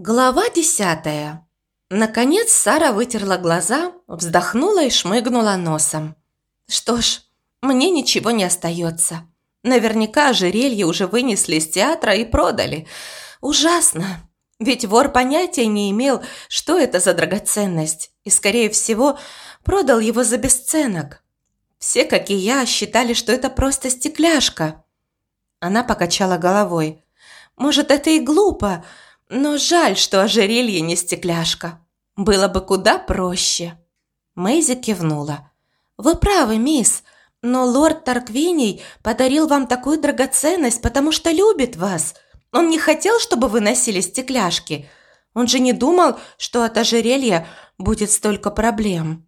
Глава десятая. Наконец Сара вытерла глаза, вздохнула и шмыгнула носом. Что ж, мне ничего не остается. Наверняка ожерелье уже вынесли из театра и продали. Ужасно. Ведь вор понятия не имел, что это за драгоценность, и, скорее всего, продал его за бесценок. Все, как и я, считали, что это просто стекляшка. Она покачала головой. Может, это и глупо, но жаль, что ожерелье не стекляшка. Было бы куда проще. Мэйзи кивнула. «Вы правы, мисс, но лорд Тарквиний подарил вам такую драгоценность, потому что любит вас. Он не хотел, чтобы вы носили стекляшки. Он же не думал, что от ожерелья будет столько проблем».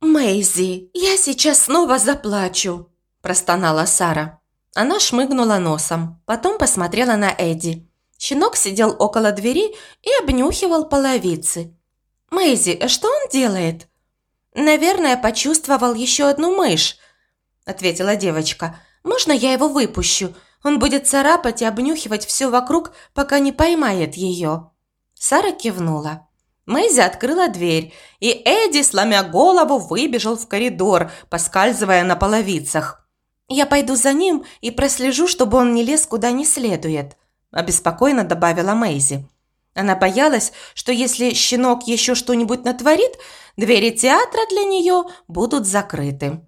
«Мэйзи, я сейчас снова заплачу», – простонала Сара. Она шмыгнула носом, потом посмотрела на Эдди. Щенок сидел около двери и обнюхивал половицы. «Мэйзи, что он делает?» «Наверное, почувствовал еще одну мышь», – ответила девочка. «Можно я его выпущу? Он будет царапать и обнюхивать все вокруг, пока не поймает ее». Сара кивнула. Мэйзи открыла дверь, и Эдди, сломя голову, выбежал в коридор, поскальзывая на половицах. «Я пойду за ним и прослежу, чтобы он не лез куда не следует», – обеспокоенно добавила Мэйзи. Она боялась, что если щенок еще что-нибудь натворит, двери театра для нее будут закрыты.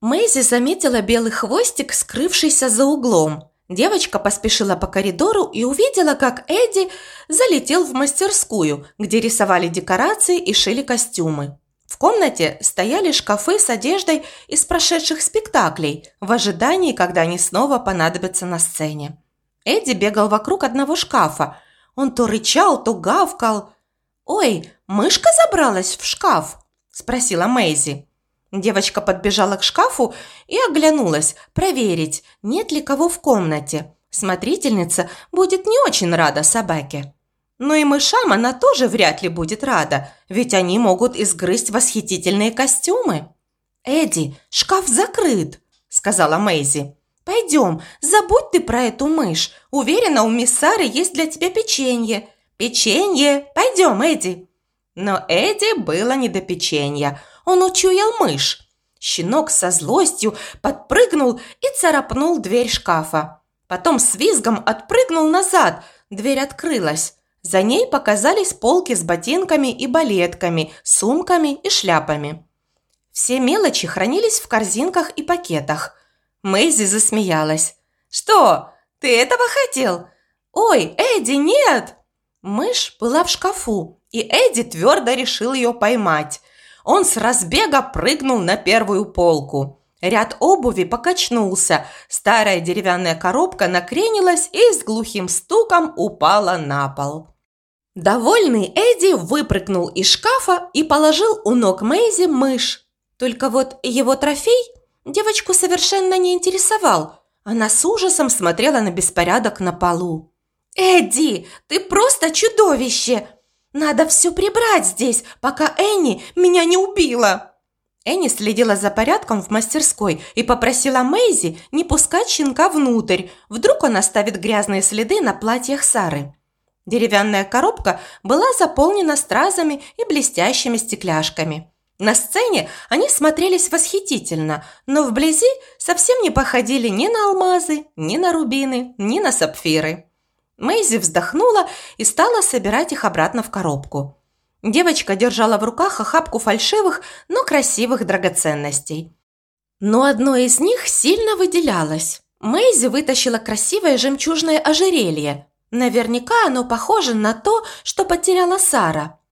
Мэйзи заметила белый хвостик, скрывшийся за углом. Девочка поспешила по коридору и увидела, как Эдди залетел в мастерскую, где рисовали декорации и шили костюмы. В комнате стояли шкафы с одеждой из прошедших спектаклей в ожидании, когда они снова понадобятся на сцене. Эдди бегал вокруг одного шкафа. Он то рычал, то гавкал. «Ой, мышка забралась в шкаф?» – спросила Мэйзи. Девочка подбежала к шкафу и оглянулась, проверить, нет ли кого в комнате. Смотрительница будет не очень рада собаке. Но и мышам она тоже вряд ли будет рада, ведь они могут изгрызть восхитительные костюмы. «Эдди, шкаф закрыт», – сказала Мэйзи. «Пойдем, забудь ты про эту мышь. Уверена, у мисс Сары есть для тебя печенье. Печенье! Пойдем, Эдди!» Но Эдди было не до печенья. Он учуял мышь. Щенок со злостью подпрыгнул и царапнул дверь шкафа. Потом с визгом отпрыгнул назад. Дверь открылась. За ней показались полки с ботинками и балетками, сумками и шляпами. Все мелочи хранились в корзинках и пакетах – Мэйзи засмеялась. «Что? Ты этого хотел? Ой, Эдди, нет!» Мышь была в шкафу, и Эдди твердо решил ее поймать. Он с разбега прыгнул на первую полку. Ряд обуви покачнулся, старая деревянная коробка накренилась и с глухим стуком упала на пол. Довольный Эдди выпрыгнул из шкафа и положил у ног Мэйзи мышь. Только вот его трофей девочку совершенно не интересовал. Она с ужасом смотрела на беспорядок на полу. «Эдди, ты просто чудовище! Надо все прибрать здесь, пока Энни меня не убила!» Энни следила за порядком в мастерской и попросила Мэйзи не пускать щенка внутрь. Вдруг он оставит грязные следы на платьях Сары. Деревянная коробка была заполнена стразами и блестящими стекляшками. На сцене они смотрелись восхитительно, но вблизи совсем не походили ни на алмазы, ни на рубины, ни на сапфиры. Мэйзи вздохнула и стала собирать их обратно в коробку. Девочка держала в руках охапку фальшивых, но красивых драгоценностей. Но одно из них сильно выделялось. Мэйзи вытащила красивое жемчужное ожерелье. Наверняка оно похоже на то, что потеряла Сара –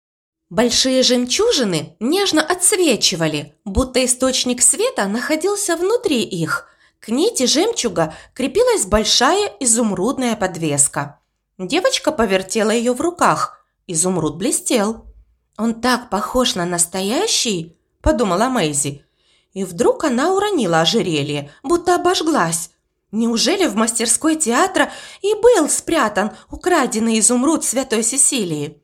Большие жемчужины нежно отсвечивали, будто источник света находился внутри их. К нити жемчуга крепилась большая изумрудная подвеска. Девочка повертела ее в руках. Изумруд блестел. «Он так похож на настоящий», – подумала Мэйзи. И вдруг она уронила ожерелье, будто обожглась. Неужели в мастерской театра и был спрятан украденный изумруд Святой Сесилии?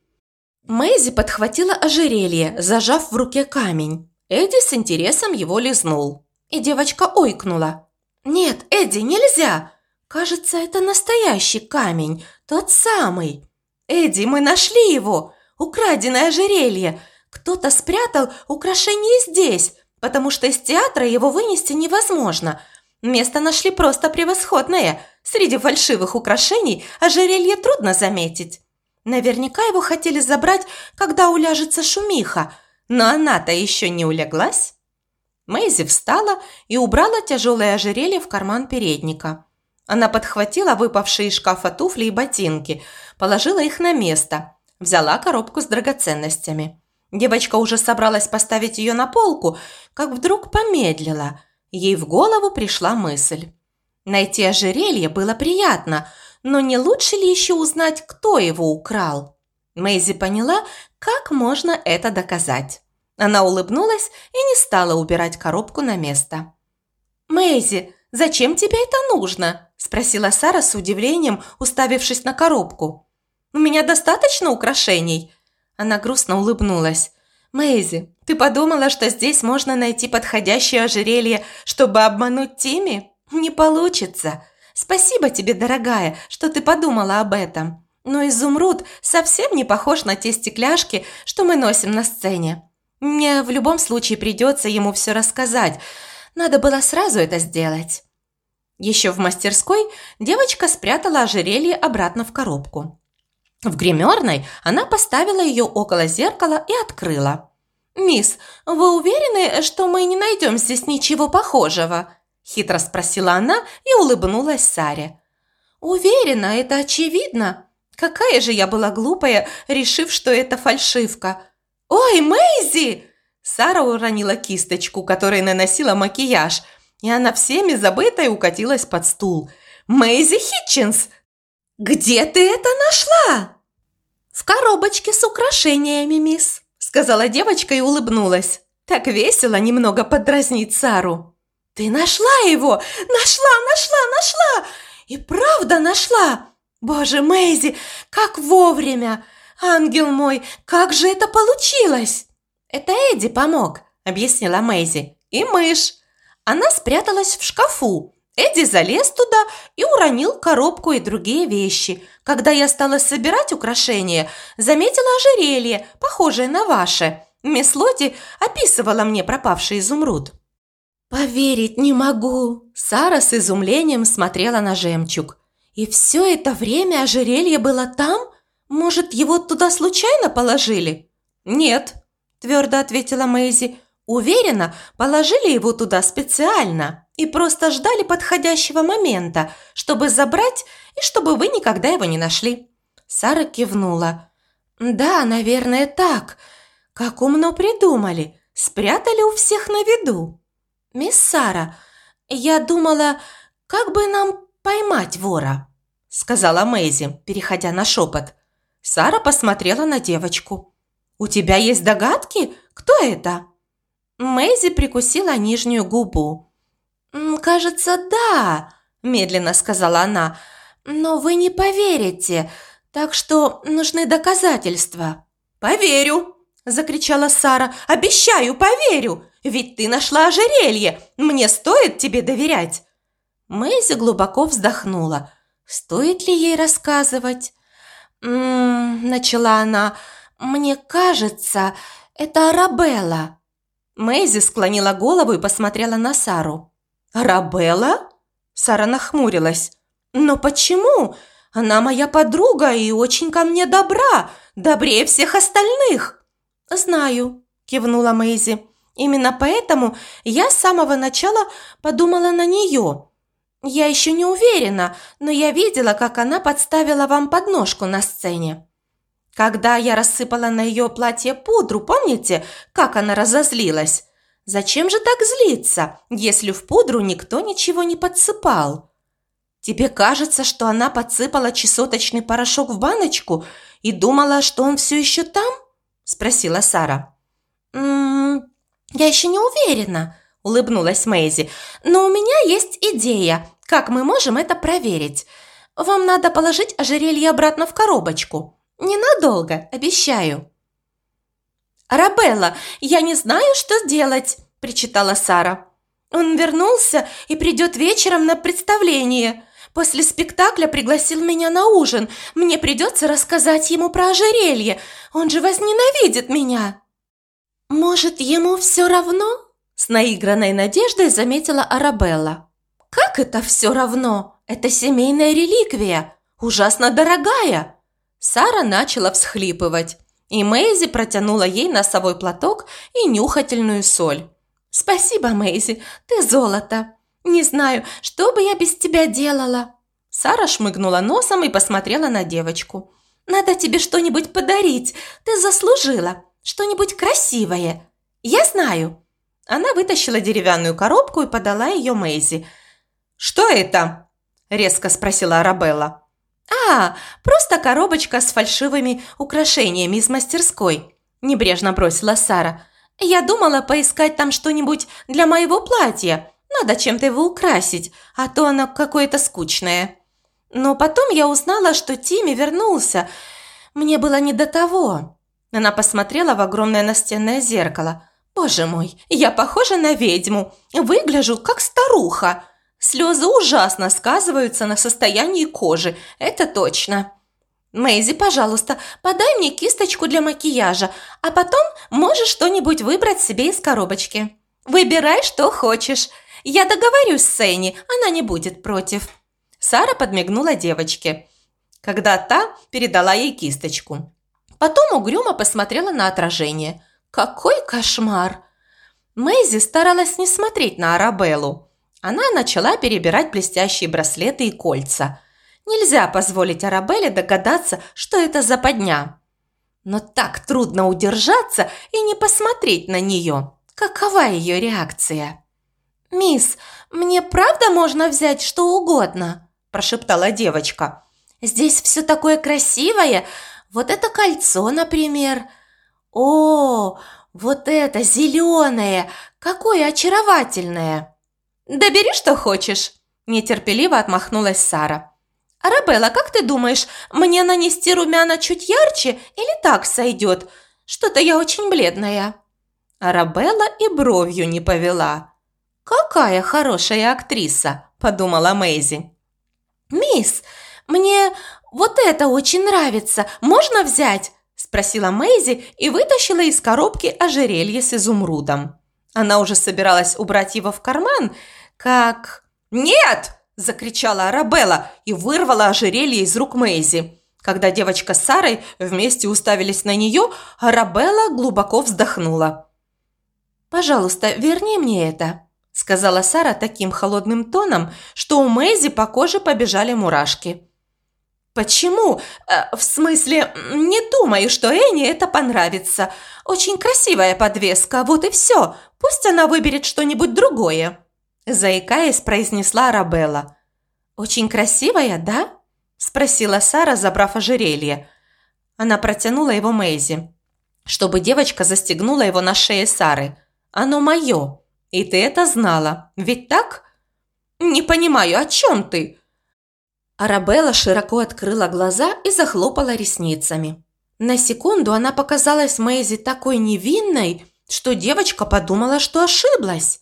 Мэйзи подхватила ожерелье, зажав в руке камень. Эдди с интересом его лизнул. И девочка ойкнула. «Нет, Эдди, нельзя! Кажется, это настоящий камень, тот самый!» Эдди, мы нашли его! Украденное ожерелье! Кто-то спрятал украшение здесь, потому что из театра его вынести невозможно. Место нашли просто превосходное. Среди фальшивых украшений ожерелье трудно заметить. Наверняка его хотели забрать, когда уляжется шумиха, но она-то еще не улеглась. Мэйзи встала и убрала тяжелое ожерелье в карман передника. Она подхватила выпавшие из шкафа туфли и ботинки, положила их на место, взяла коробку с драгоценностями. Девочка уже собралась поставить ее на полку, как вдруг помедлила. Ей в голову пришла мысль. Найти ожерелье было приятно, но не лучше ли еще узнать, кто его украл? Мэйзи поняла, как можно это доказать. Она улыбнулась и не стала убирать коробку на место. «Мэйзи, зачем тебе это нужно?» – спросила Сара с удивлением, уставившись на коробку. «У меня достаточно украшений?» Она грустно улыбнулась. «Мэйзи, ты подумала, что здесь можно найти подходящее ожерелье, чтобы обмануть Тимми? Не получится. Спасибо тебе, дорогая, что ты подумала об этом. Но изумруд совсем не похож на те стекляшки, что мы носим на сцене. Мне в любом случае придется ему все рассказать. Надо было сразу это сделать». Еще в мастерской девочка спрятала ожерелье обратно в коробку. В гримерной она поставила ее около зеркала и открыла. «Мисс, вы уверены, что мы не найдем здесь ничего похожего?» – хитро спросила она и улыбнулась Саре. «Уверена, это очевидно. Какая же я была глупая, решив, что это фальшивка. «Ой, Мэйзи!» Сара уронила кисточку, которой наносила макияж, и она всеми забытая укатилась под стул. «Мэйзи Хитчинс! Где ты это нашла?» «В коробочке с украшениями, мисс», – сказала девочка и улыбнулась. Так весело немного подразнить Сару. «Ты нашла его! Нашла, нашла, нашла! И правда нашла! Боже, Мэйзи, как вовремя! «Ангел мой, как же это получилось?» «Это Эдди помог», – объяснила Мэйзи. «И мышь». Она спряталась в шкафу. Эдди залез туда и уронил коробку и другие вещи. Когда я стала собирать украшения, заметила ожерелье, похожее на ваше. Мисс Лоти описывала мне пропавший изумруд. «Поверить не могу!» Сара с изумлением смотрела на жемчуг. «И все это время ожерелье было там?» Может, его туда случайно положили?» «Нет», – твердо ответила Мэйзи. «Уверена, положили его туда специально и просто ждали подходящего момента, чтобы забрать и чтобы вы никогда его не нашли». Сара кивнула. «Да, наверное, так. Как умно придумали. Спрятали у всех на виду». «Мисс Сара, я думала, как бы нам поймать вора?» сказала Мэйзи, переходя на шепот. Сара посмотрела на девочку. «У тебя есть догадки? Кто это?» Мэйзи прикусила нижнюю губу. «Кажется, да», – медленно сказала она. «Но вы не поверите, так что нужны доказательства». «Поверю!» – закричала Сара. «Обещаю, поверю! Ведь ты нашла ожерелье! Мне стоит тебе доверять!» Мэйзи глубоко вздохнула. «Стоит ли ей рассказывать?» «М-м-м», начала она, – «мне кажется, это Арабелла». Мэйзи склонила голову и посмотрела на Сару. «Арабелла?» Сара нахмурилась. «Но почему? Она моя подруга и очень ко мне добра, добрее всех остальных». «Знаю», – кивнула Мэйзи. «Именно поэтому я с самого начала подумала на нее. «Я еще не уверена, но я видела, как она подставила вам подножку на сцене. Когда я рассыпала на ее платье пудру, помните, как она разозлилась? Зачем же так злиться, если в пудру никто ничего не подсыпал? Тебе кажется, что она подсыпала чесоточный порошок в баночку и думала, что он все еще там?» – спросила Сара. «М «М-м, -м, «Я еще не уверена», – улыбнулась Мэйзи. «Но у меня есть идея, как мы можем это проверить. Вам надо положить ожерелье обратно в коробочку. Ненадолго, обещаю». «Арабелла, я не знаю, что делать», – причитала Сара. «Он вернулся и придет вечером на представление. После спектакля пригласил меня на ужин. Мне придется рассказать ему про ожерелье. Он же возненавидит меня». «Может, ему все равно?» С наигранной надеждой заметила Арабелла. «Как это все равно? Это семейная реликвия, ужасно дорогая!» Сара начала всхлипывать, и Мэйзи протянула ей носовой платок и нюхательную соль. «Спасибо, Мэйзи, ты золото. Не знаю, что бы я без тебя делала». Сара шмыгнула носом и посмотрела на девочку. «Надо тебе что-нибудь подарить, ты заслужила. Что-нибудь красивое. Я знаю». Она вытащила деревянную коробку и подала ее Мэйзи. «Что это?» – резко спросила Арабелла. «А, просто коробочка с фальшивыми украшениями из мастерской», – небрежно бросила Сара. «Я думала поискать там что-нибудь для моего платья. Надо чем-то его украсить, а то оно какое-то скучное». Но потом я узнала, что Тимми вернулся. Мне было не до того. Она посмотрела в огромное настенное зеркало. «Боже мой, я похожа на ведьму. Выгляжу, как старуха. Слезы ужасно сказываются на состоянии кожи, это точно». «Мэйзи, пожалуйста, подай мне кисточку для макияжа, а потом можешь что-нибудь выбрать себе из коробочки. Выбирай, что хочешь. Я договорюсь с Энни, она не будет против». Сара подмигнула девочке, когда та передала ей кисточку. Потом угрюмо посмотрела на отражение. Какой кошмар! Мэйзи старалась не смотреть на Арабеллу. Она начала перебирать блестящие браслеты и кольца. Нельзя позволить Арабелле догадаться, что это за подня. Но так трудно удержаться и не посмотреть на нее. Какова ее реакция? «Мисс, мне правда можно взять что угодно?» – прошептала девочка. «Здесь все такое красивое, вот это кольцо, например. О, вот это зеленое, какое очаровательное. Да бери, что хочешь, нетерпеливо отмахнулась Сара. «Арабелла, как ты думаешь, мне нанести румяна чуть ярче или так сойдет? Что-то я очень бледная». Арабелла и бровью не повела. «Какая хорошая актриса!» – подумала Мэйзи. «Мисс, мне вот это очень нравится. Можно взять?» – спросила Мэйзи и вытащила из коробки ожерелье с изумрудом. Она уже собиралась убрать его в карман, как... «Нет!» – закричала Арабелла и вырвала ожерелье из рук Мэйзи. Когда девочка с Сарой вместе уставились на нее, Арабелла глубоко вздохнула. «Пожалуйста, верни мне это», – сказала Сара таким холодным тоном, что у Мэйзи по коже побежали мурашки. «Почему? Э, в смысле, не думаю, что Энни это понравится. Очень красивая подвеска, вот и все. Пусть она выберет что-нибудь другое». Заикаясь, произнесла Арабелла. «Очень красивая, да?» – спросила Сара, забрав ожерелье. Она протянула его Мэйзи, чтобы девочка застегнула его на шее Сары. «Оно мое, и ты это знала, ведь так?» «Не понимаю, о чем ты?» Арабелла широко открыла глаза и захлопала ресницами. На секунду она показалась Мэйзи такой невинной, что девочка подумала, что ошиблась.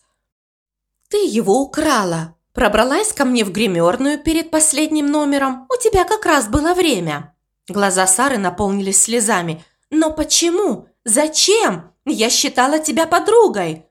«Ты его украла. Пробралась ко мне в гримерную перед последним номером. У тебя как раз было время». Глаза Сары наполнились слезами. «Но почему? Зачем? Я считала тебя подругой».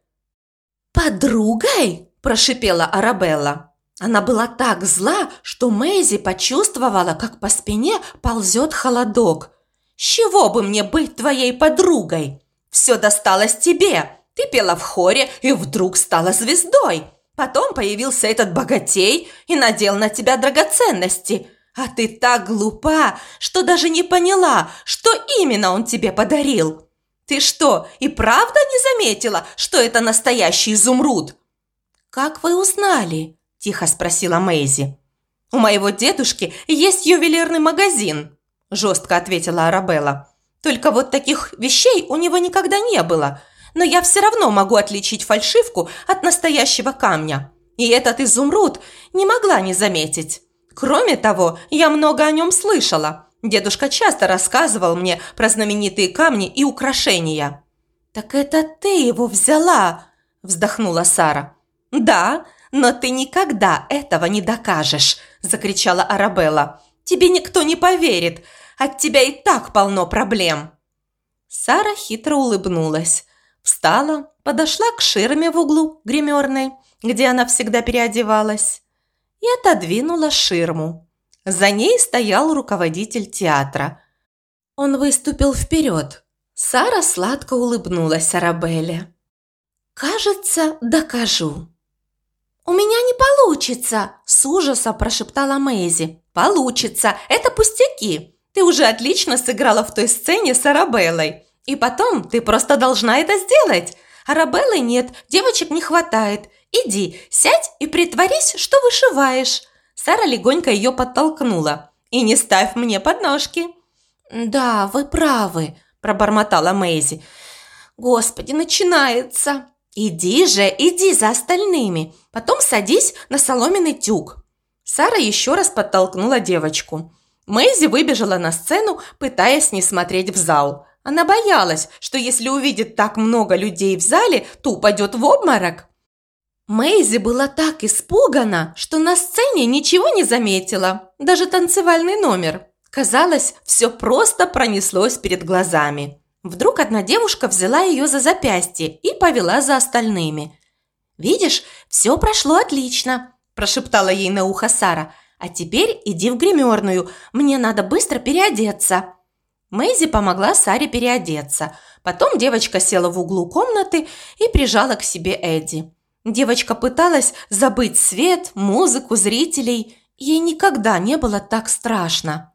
«Подругой?» – прошипела Арабелла. Она была так зла, что Мэйзи почувствовала, как по спине ползет холодок. «С чего бы мне быть твоей подругой? Все досталось тебе. Ты пела в хоре и вдруг стала звездой. Потом появился этот богатей и надел на тебя драгоценности. А ты так глупа, что даже не поняла, что именно он тебе подарил. Ты что, и правда не заметила, что это настоящий изумруд?» «Как вы узнали?» – тихо спросила Мэйзи. «У моего дедушки есть ювелирный магазин», – жестко ответила Арабелла. «Только вот таких вещей у него никогда не было. Но я все равно могу отличить фальшивку от настоящего камня. И этот изумруд не могла не заметить. Кроме того, я много о нем слышала. Дедушка часто рассказывал мне про знаменитые камни и украшения». «Так это ты его взяла?» – вздохнула Сара. «Да, но ты никогда этого не докажешь», – закричала Арабелла. «Тебе никто не поверит. От тебя и так полно проблем». Сара хитро улыбнулась. Встала, подошла к ширме в углу гримерной, где она всегда переодевалась, и отодвинула ширму. За ней стоял руководитель театра. Он выступил вперед. Сара сладко улыбнулась Арабелле. «Кажется, докажу». «У меня не получится!» – с ужаса прошептала Мэйзи. «Получится! Это пустяки! Ты уже отлично сыграла в той сцене с Арабеллой. И потом ты просто должна это сделать. Арабеллы нет, девочек не хватает. Иди, сядь и притворись, что вышиваешь». Сара легонько ее подтолкнула. «И не ставь мне подножки». «Да, вы правы», – пробормотала Мэйзи. «Господи, начинается!» «Иди же, иди за остальными, потом садись на соломенный тюк». Сара еще раз подтолкнула девочку. Мэйзи выбежала на сцену, пытаясь не смотреть в зал. Она боялась, что если увидит так много людей в зале, то упадет в обморок. Мэйзи была так испугана, что на сцене ничего не заметила, даже танцевальный номер. Казалось, все просто пронеслось перед глазами. Вдруг одна девушка взяла ее за запястье и повела за остальными. «Видишь, все прошло отлично», – прошептала ей на ухо Сара. «А теперь иди в гримерную, мне надо быстро переодеться». Мэйзи помогла Саре переодеться. Потом девочка села в углу комнаты и прижала к себе Эдди. Девочка пыталась забыть свет, музыку, зрителей. Ей никогда не было так страшно.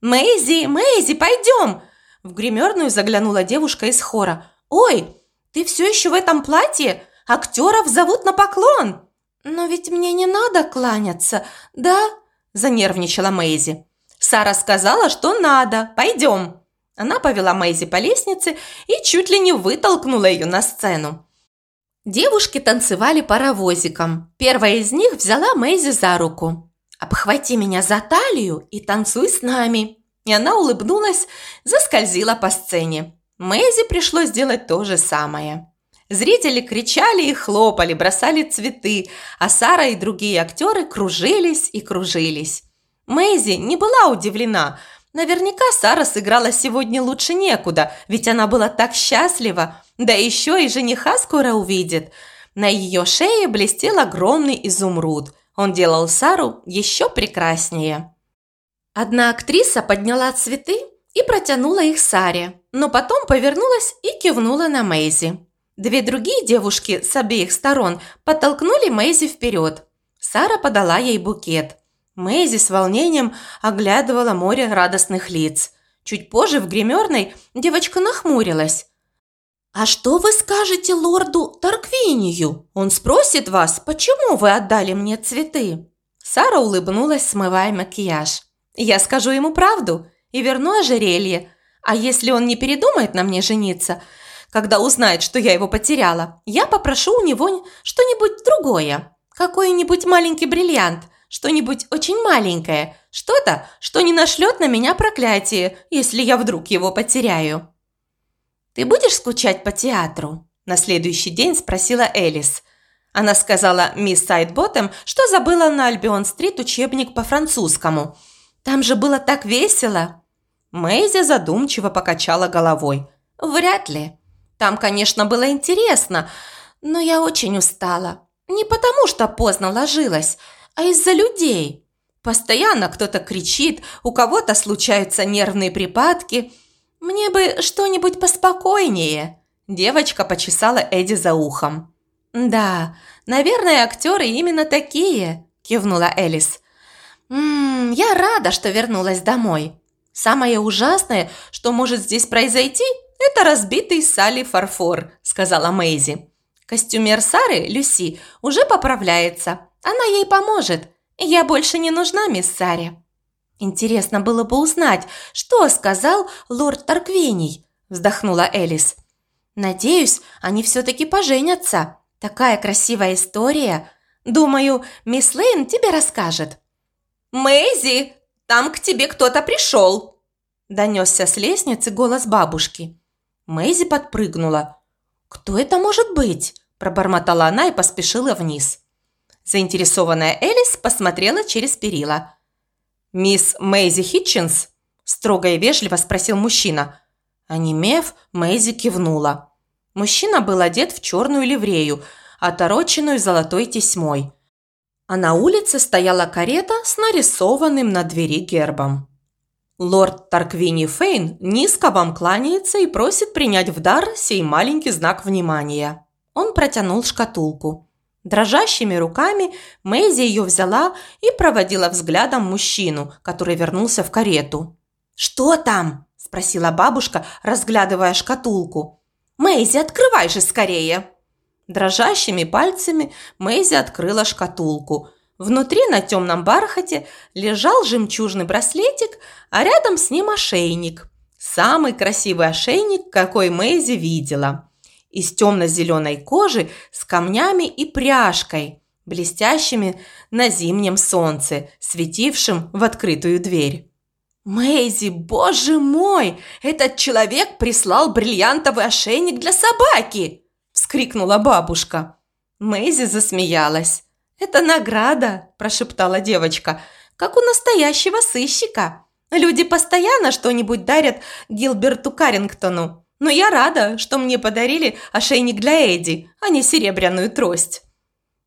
«Мэйзи, Мэйзи, пойдем!» В гримерную заглянула девушка из хора. «Ой, ты все еще в этом платье? Актеров зовут на поклон!» «Но ведь мне не надо кланяться, да?» – занервничала Мэйзи. «Сара сказала, что надо. Пойдем!» Она повела Мэйзи по лестнице и чуть ли не вытолкнула ее на сцену. Девушки танцевали паровозиком. Первая из них взяла Мэйзи за руку. «Обхвати меня за талию и танцуй с нами!» И она улыбнулась, заскользила по сцене. Мэйзи пришлось сделать то же самое. Зрители кричали и хлопали, бросали цветы, а Сара и другие актеры кружились и кружились. Мэйзи не была удивлена. Наверняка Сара сыграла сегодня лучше некуда, ведь она была так счастлива. Да еще и жениха скоро увидит. На ее шее блестел огромный изумруд. Он делал Сару еще прекраснее. Одна актриса подняла цветы и протянула их Саре, но потом повернулась и кивнула на Мэйзи. Две другие девушки с обеих сторон подтолкнули Мэйзи вперед. Сара подала ей букет. Мэйзи с волнением оглядывала море радостных лиц. Чуть позже в гримерной девочка нахмурилась. «А что вы скажете лорду Тарквинию? Он спросит вас, почему вы отдали мне цветы?» Сара улыбнулась, смывая макияж. Я скажу ему правду и верну ожерелье. А если он не передумает на мне жениться, когда узнает, что я его потеряла, я попрошу у него что-нибудь другое. Какой-нибудь маленький бриллиант, что-нибудь очень маленькое, что-то, что не нашлет на меня проклятие, если я вдруг его потеряю. «Ты будешь скучать по театру?» На следующий день спросила Элис. Она сказала мисс Сайдботтем, что забыла на Альбион-стрит учебник по французскому – там же было так весело!» Мэйзи задумчиво покачала головой. «Вряд ли. Там, конечно, было интересно, но я очень устала. Не потому, что поздно ложилась, а из-за людей. Постоянно кто-то кричит, у кого-то случаются нервные припадки. Мне бы что-нибудь поспокойнее». Девочка почесала Эдди за ухом. «Да, наверное, актеры именно такие», – кивнула Элис. «Ммм, я рада, что вернулась домой. Самое ужасное, что может здесь произойти, это разбитый Салли фарфор», – сказала Мэйзи. «Костюмер Сары, Люси, уже поправляется. Она ей поможет. Я больше не нужна мисс Саре». «Интересно было бы узнать, что сказал лорд Тарквиний», – вздохнула Элис. «Надеюсь, они все-таки поженятся. Такая красивая история. Думаю, мисс Лейн тебе расскажет». «Мэйзи, там к тебе кто-то пришел!» Донесся с лестницы голос бабушки. Мэйзи подпрыгнула. «Кто это может быть?» – пробормотала она и поспешила вниз. Заинтересованная Элис посмотрела через перила. «Мисс Мэйзи Хитчинс?» – строго и вежливо спросил мужчина. Онемев, Мэйзи кивнула. Мужчина был одет в черную ливрею, отороченную золотой тесьмой. А на улице стояла карета с нарисованным на двери гербом. Лорд Тарквини Фейн низко вам кланяется и просит принять в дар сей маленький знак внимания. Он протянул шкатулку. Дрожащими руками Мэйзи ее взяла и проводила взглядом мужчину, который вернулся в карету. «Что там?» – спросила бабушка, разглядывая шкатулку. «Мэйзи, открывай же скорее!» Дрожащими пальцами Мэйзи открыла шкатулку. Внутри на темном бархате лежал жемчужный браслетик, а рядом с ним ошейник. Самый красивый ошейник, какой Мэйзи видела. Из темно-зеленой кожи с камнями и пряжкой, блестящими на зимнем солнце, светившим в открытую дверь. «Мэйзи, боже мой! Этот человек прислал бриллиантовый ошейник для собаки!» – вскрикнула бабушка. Мэйзи засмеялась. «Это награда!» – прошептала девочка. «Как у настоящего сыщика. Люди постоянно что-нибудь дарят Гилберту Карингтону. Но я рада, что мне подарили ошейник для Эдди, а не серебряную трость».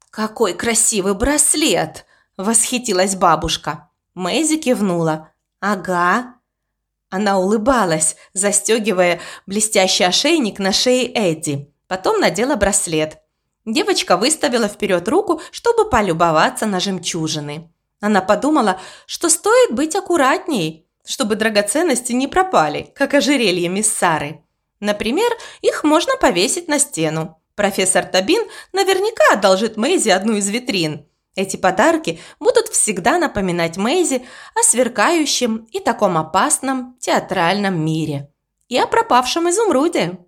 «Какой красивый браслет!» – восхитилась бабушка. Мэйзи кивнула. «Ага». Она улыбалась, застегивая блестящий ошейник на шее Эдди. Потом надела браслет. Девочка выставила вперед руку, чтобы полюбоваться на жемчужины. Она подумала, что стоит быть аккуратней, чтобы драгоценности не пропали, как ожерелье мисс Сары. Например, их можно повесить на стену. Профессор Табин наверняка одолжит Мэйзи одну из витрин. Эти подарки будут всегда напоминать Мэйзи о сверкающем и таком опасном театральном мире. И о пропавшем изумруде.